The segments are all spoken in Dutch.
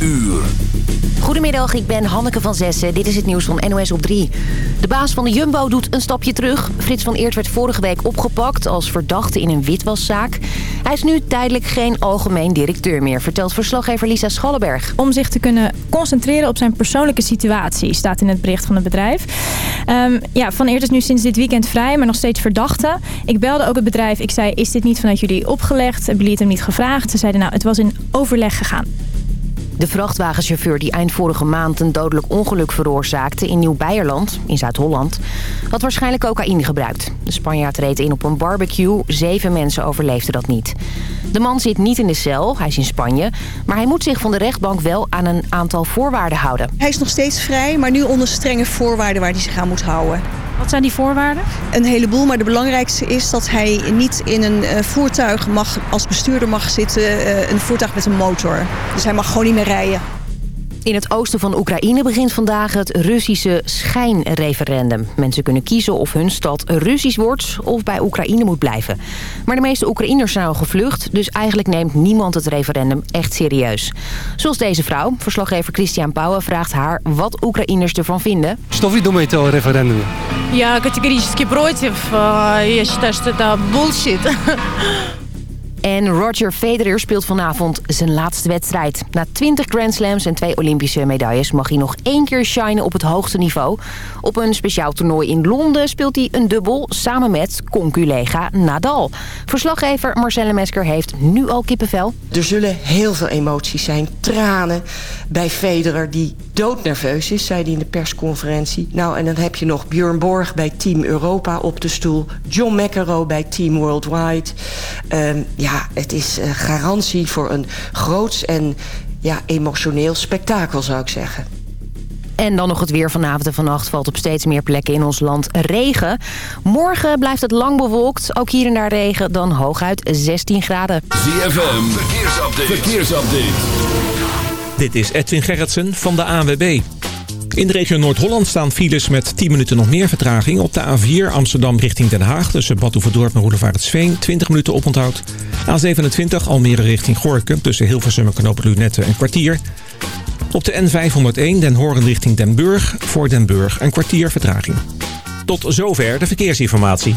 uur. Goedemiddag, ik ben Hanneke van Zessen. Dit is het nieuws van NOS op 3. De baas van de Jumbo doet een stapje terug. Frits van Eert werd vorige week opgepakt als verdachte in een witwaszaak. Hij is nu tijdelijk geen algemeen directeur meer, vertelt verslaggever Lisa Schallenberg. Om zich te kunnen concentreren op zijn persoonlijke situatie, staat in het bericht van het bedrijf. Um, ja, van Eert is nu sinds dit weekend vrij, maar nog steeds verdachte. Ik belde ook het bedrijf. Ik zei, is dit niet vanuit jullie opgelegd? Hebben jullie het hem niet gevraagd? Ze zeiden, nou, het was in overleg gegaan. De vrachtwagenchauffeur die eind vorige maand een dodelijk ongeluk veroorzaakte in Nieuw-Beierland, in Zuid-Holland, had waarschijnlijk cocaïne gebruikt. De Spanjaard reed in op een barbecue, zeven mensen overleefden dat niet. De man zit niet in de cel, hij is in Spanje, maar hij moet zich van de rechtbank wel aan een aantal voorwaarden houden. Hij is nog steeds vrij, maar nu onder strenge voorwaarden waar hij zich aan moet houden. Wat zijn die voorwaarden? Een heleboel, maar de belangrijkste is dat hij niet in een uh, voertuig mag, als bestuurder mag zitten, uh, een voertuig met een motor. Dus hij mag gewoon niet meer rijden. In het oosten van Oekraïne begint vandaag het Russische schijnreferendum. Mensen kunnen kiezen of hun stad Russisch wordt of bij Oekraïne moet blijven. Maar de meeste Oekraïners zijn al gevlucht, dus eigenlijk neemt niemand het referendum echt serieus. Zoals deze vrouw, verslaggever Christian Pauwen vraagt haar wat Oekraïners ervan vinden. Что вы думаете о референдуме? Я категорически против. Я считаю, что это bullshit. En Roger Federer speelt vanavond zijn laatste wedstrijd. Na 20 Grand Slams en twee Olympische medailles mag hij nog één keer shinen op het hoogste niveau. Op een speciaal toernooi in Londen speelt hij een dubbel samen met conculega Nadal. Verslaggever Marcelle Mesker heeft nu al kippenvel. Er zullen heel veel emoties zijn. Tranen bij Federer die doodnerveus is, zei hij in de persconferentie. Nou, en dan heb je nog Björn Borg bij Team Europa op de stoel. John McEnroe bij Team Worldwide. Um, ja, het is uh, garantie voor een groots en ja, emotioneel spektakel, zou ik zeggen. En dan nog het weer vanavond en vannacht valt op steeds meer plekken in ons land regen. Morgen blijft het lang bewolkt, ook hier en daar regen, dan hooguit 16 graden. ZFM, verkeersupdate. verkeersupdate. Dit is Edwin Gerritsen van de ANWB. In de regio Noord-Holland staan files met 10 minuten nog meer vertraging. Op de A4 Amsterdam richting Den Haag tussen Badhoevedorp en Roelevaartsveen 20 minuten oponthoud. A27 Almere richting Gorkum tussen Hilversum en Knopen Lunette een kwartier. Op de N501 Den Horen richting Den Burg voor Den Burg een kwartier vertraging. Tot zover de verkeersinformatie.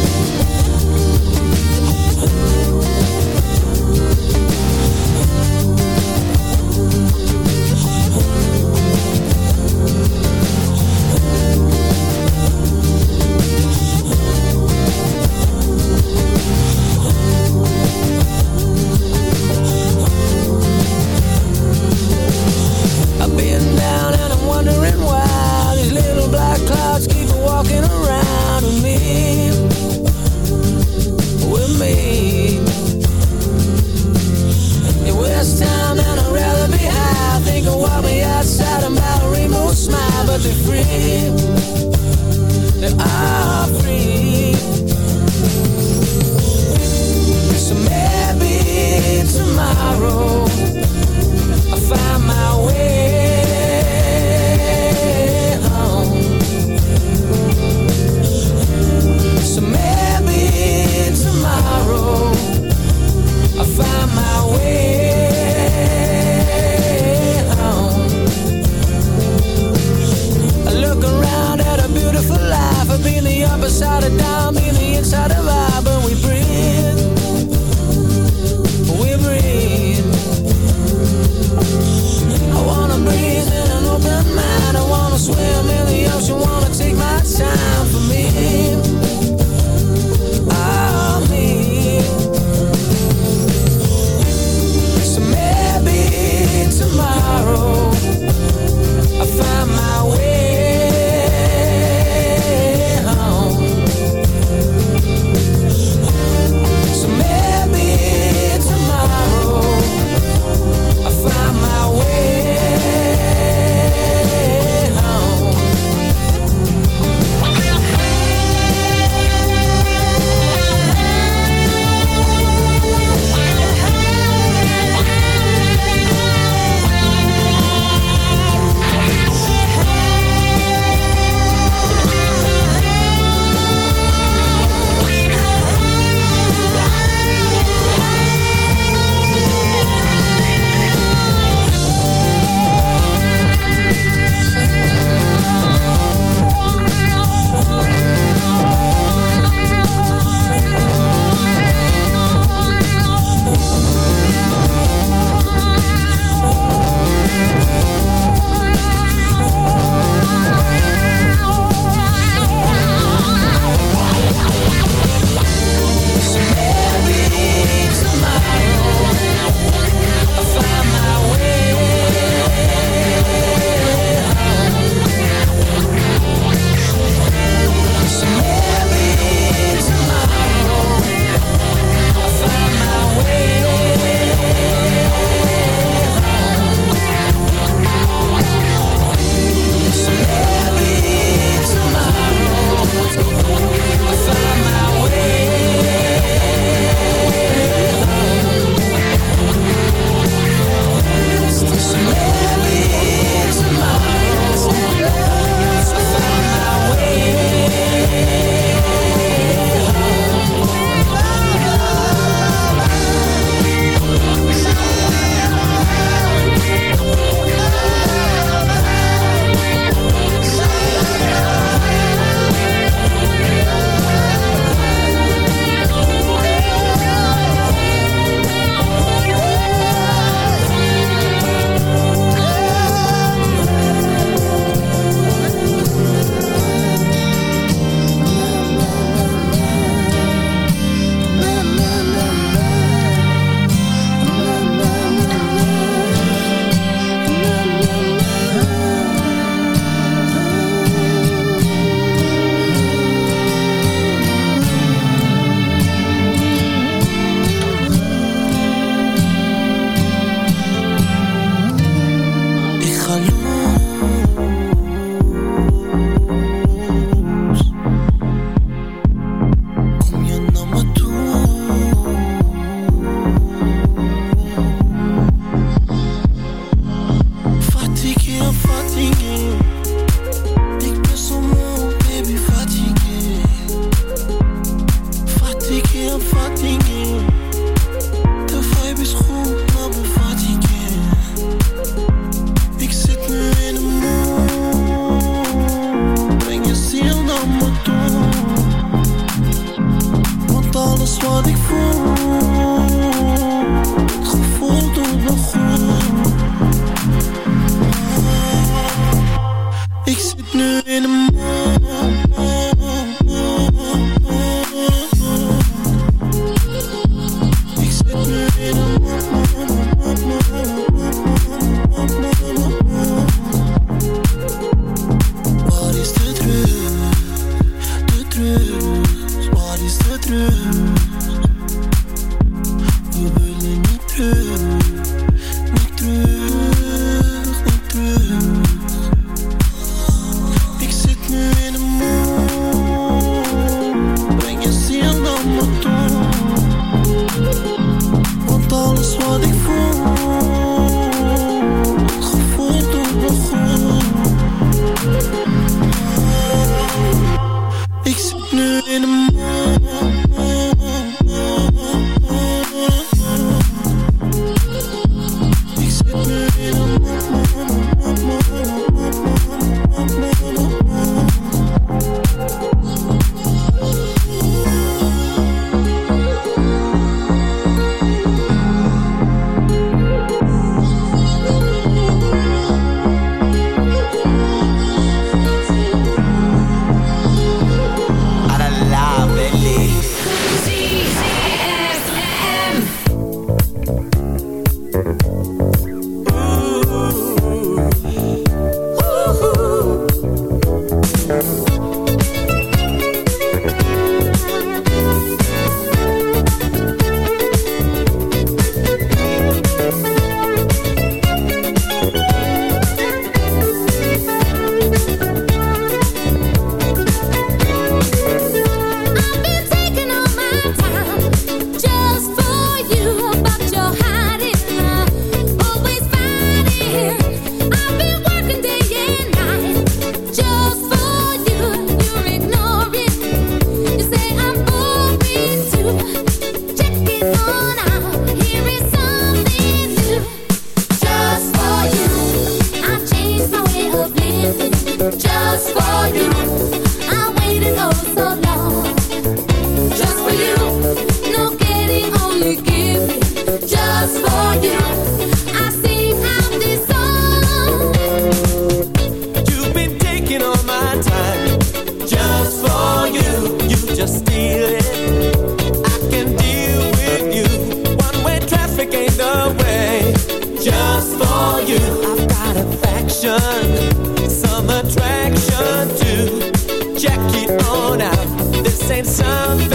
Sometimes.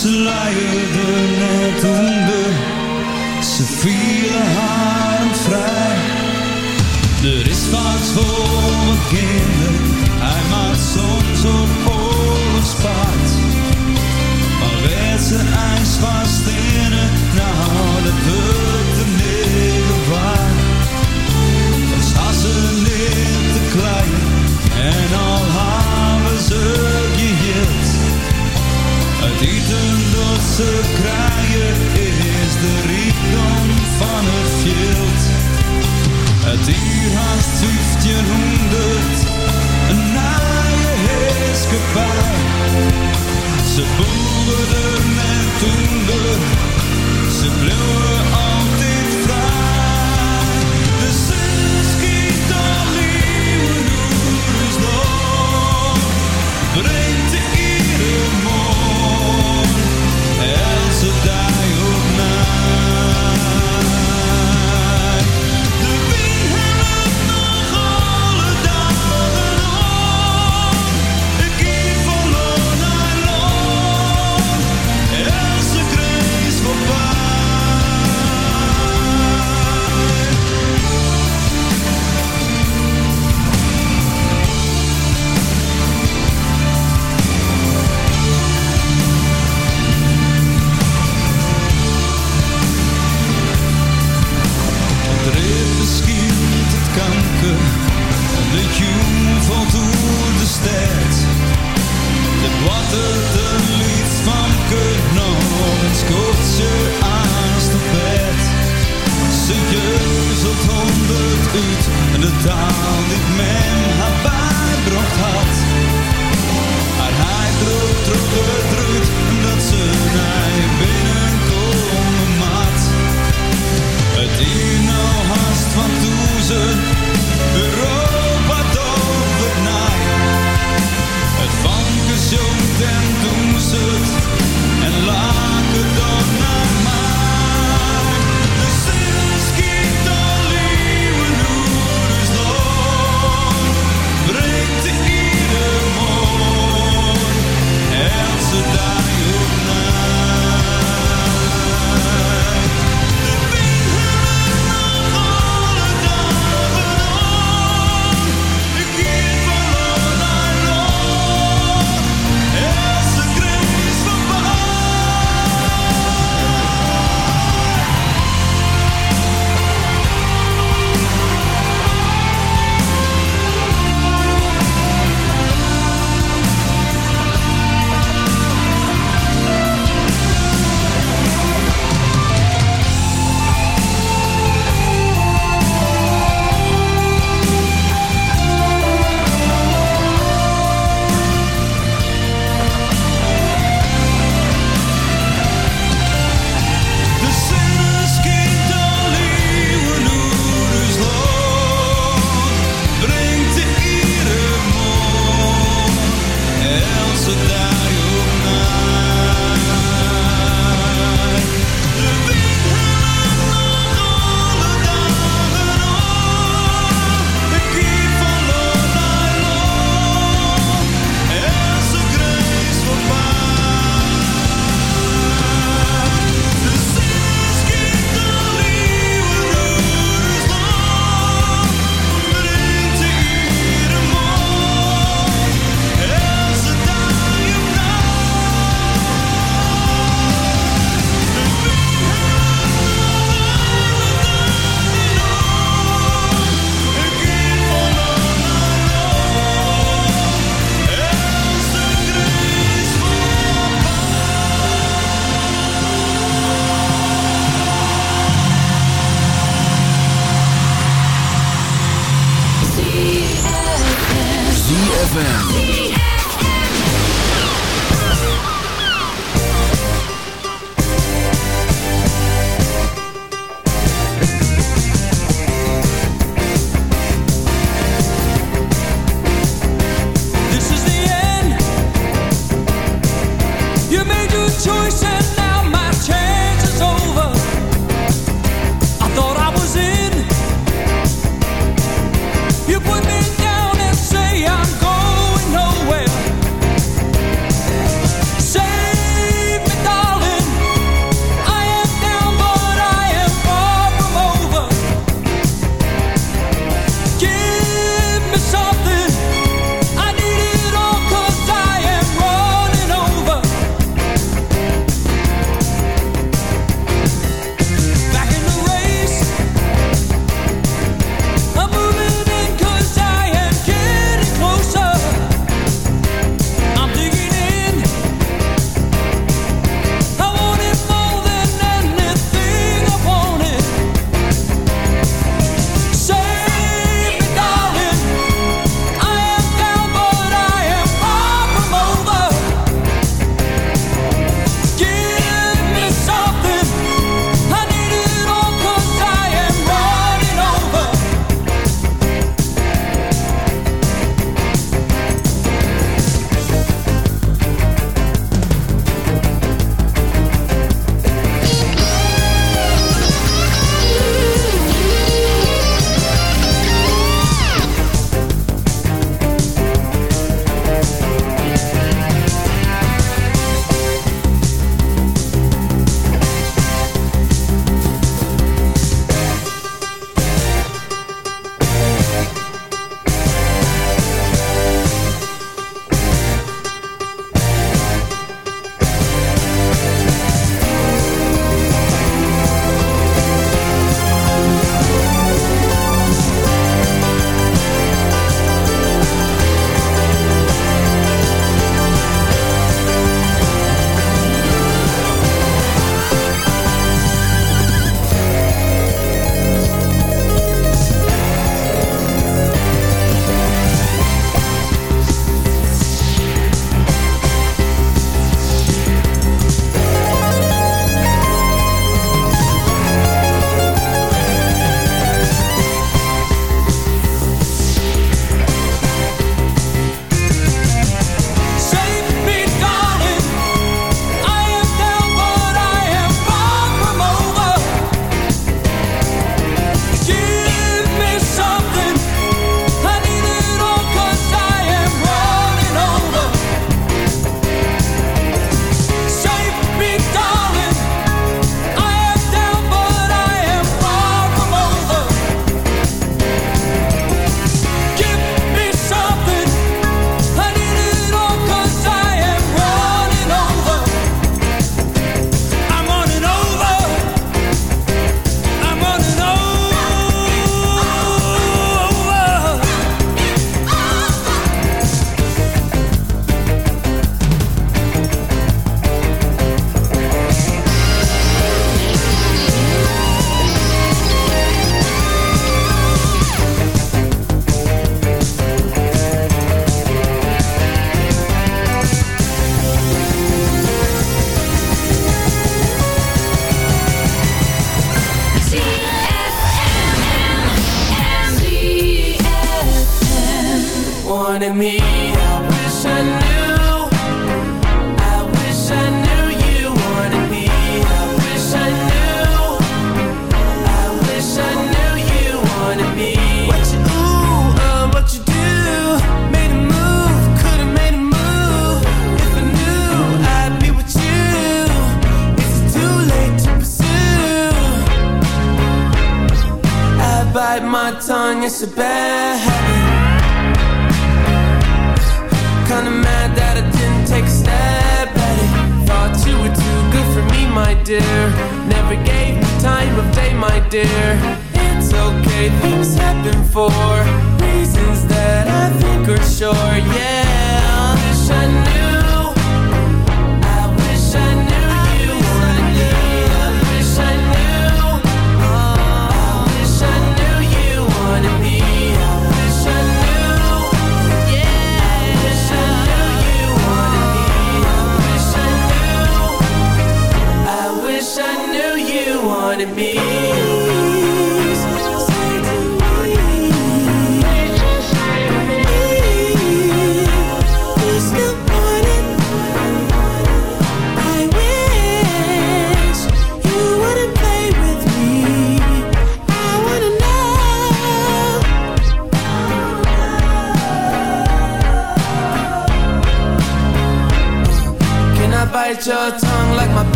Ze luierde net onder, ze vielen haar vrij. Er is wat voor mijn kinderen, hij maakt soms op oorlogspaard. Maar werd zijn ijs was stenen, nou dat De kraaien is de rijkdom van het veld. Het uur haast 1500, een naaie heerskepaar. Ze boeren en toender, ze bleven kan niet meer.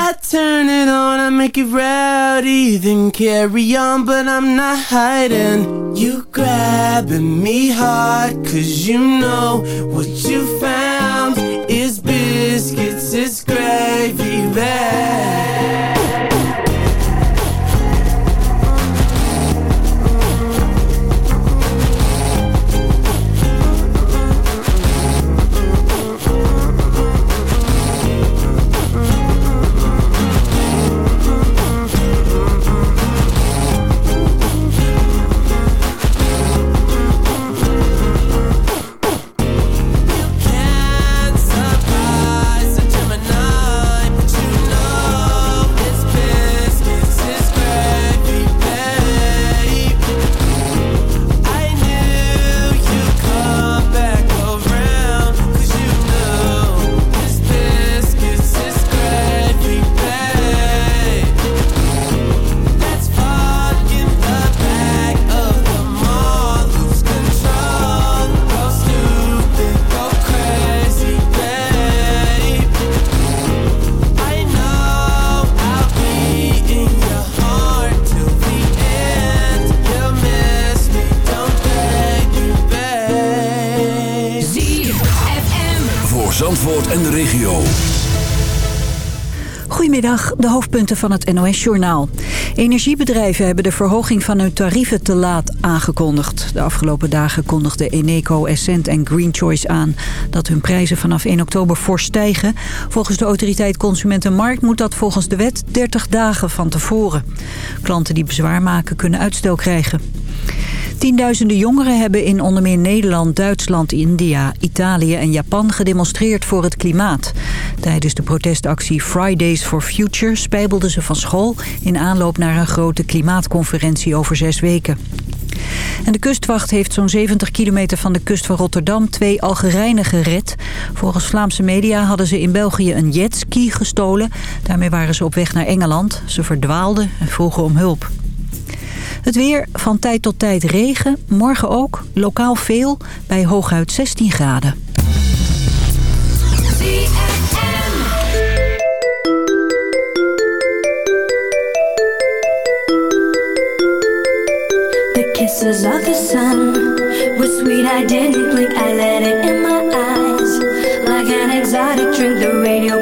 I turn it on, I make it rowdy. Then carry on, but I'm not hiding. You grabbing me hard, cause you know what you found is biscuits, it's gravy, de hoofdpunten van het NOS-journaal. Energiebedrijven hebben de verhoging van hun tarieven te laat aangekondigd. De afgelopen dagen kondigden Eneco, Essent en Green Choice aan... dat hun prijzen vanaf 1 oktober fors stijgen. Volgens de autoriteit Consumentenmarkt moet dat volgens de wet 30 dagen van tevoren. Klanten die bezwaar maken kunnen uitstel krijgen. Tienduizenden jongeren hebben in onder meer Nederland, Duitsland, India, Italië en Japan gedemonstreerd voor het klimaat. Tijdens de protestactie Fridays for Future spijbelden ze van school in aanloop naar een grote klimaatconferentie over zes weken. En de kustwacht heeft zo'n 70 kilometer van de kust van Rotterdam twee Algerijnen gered. Volgens Vlaamse media hadden ze in België een jetski gestolen. Daarmee waren ze op weg naar Engeland. Ze verdwaalden en vroegen om hulp. Het weer, van tijd tot tijd regen, morgen ook, lokaal veel, bij hooguit 16 graden. The kisses of the sun were sweet. I didn't blink. I let it in my eyes. Like an exotic drink, the radio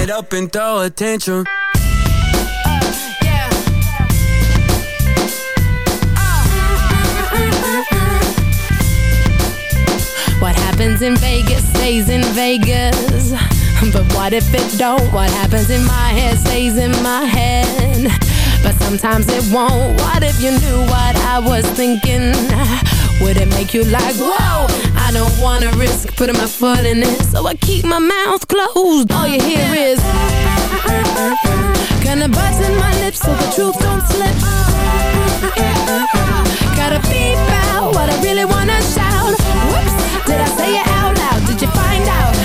it up and throw attention. What happens in Vegas stays in Vegas. But what if it don't? What happens in my head stays in my head. But sometimes it won't. What if you knew what I was thinking? Would it make you like, whoa? I don't wanna risk putting my foot in it. So I keep my mouth closed. All you hear is. Gonna button my lips so the truth don't slip. Gotta beep out what I really wanna shout. Whoops, did I say it out loud? Did you find out?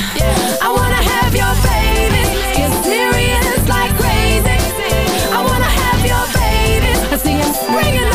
I wanna have your baby. Get serious like crazy. I wanna have your baby. I see him springing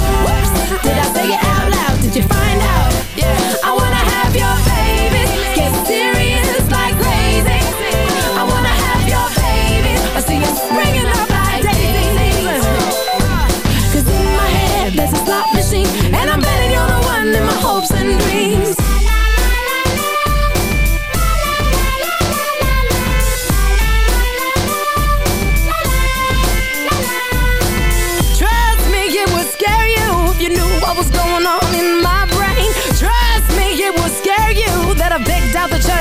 say it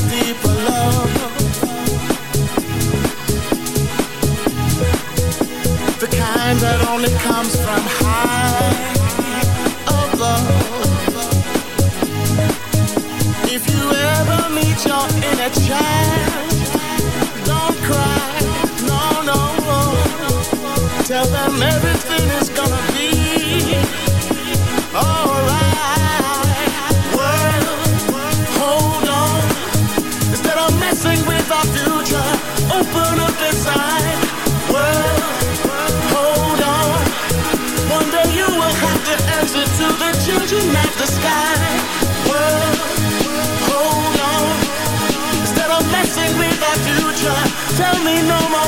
melody you know my